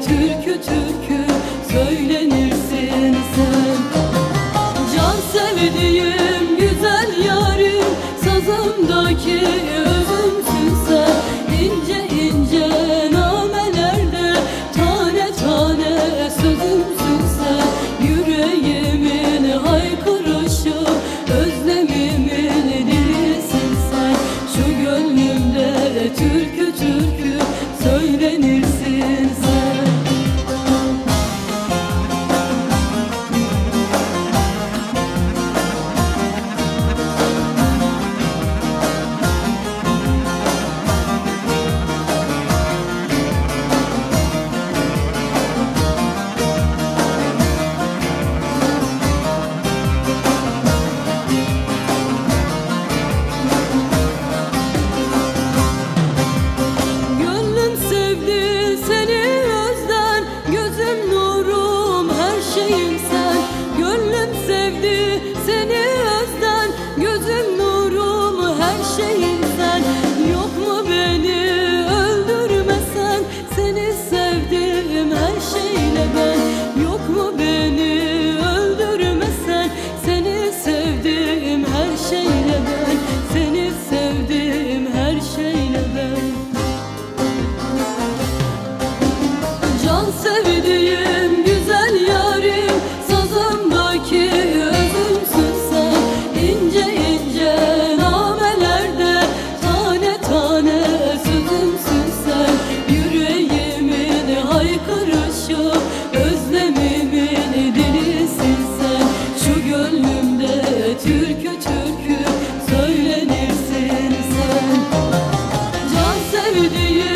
türkü türkü söylenirsin sen. Can sevdiğim güzel yarim sazımdaki özümsün sen. İnce ince namelerde tane tane sözümsün sen. Yüreğimin haykırışı özlemimin dilisin sen. Şu gönlümde türkü sevdiğim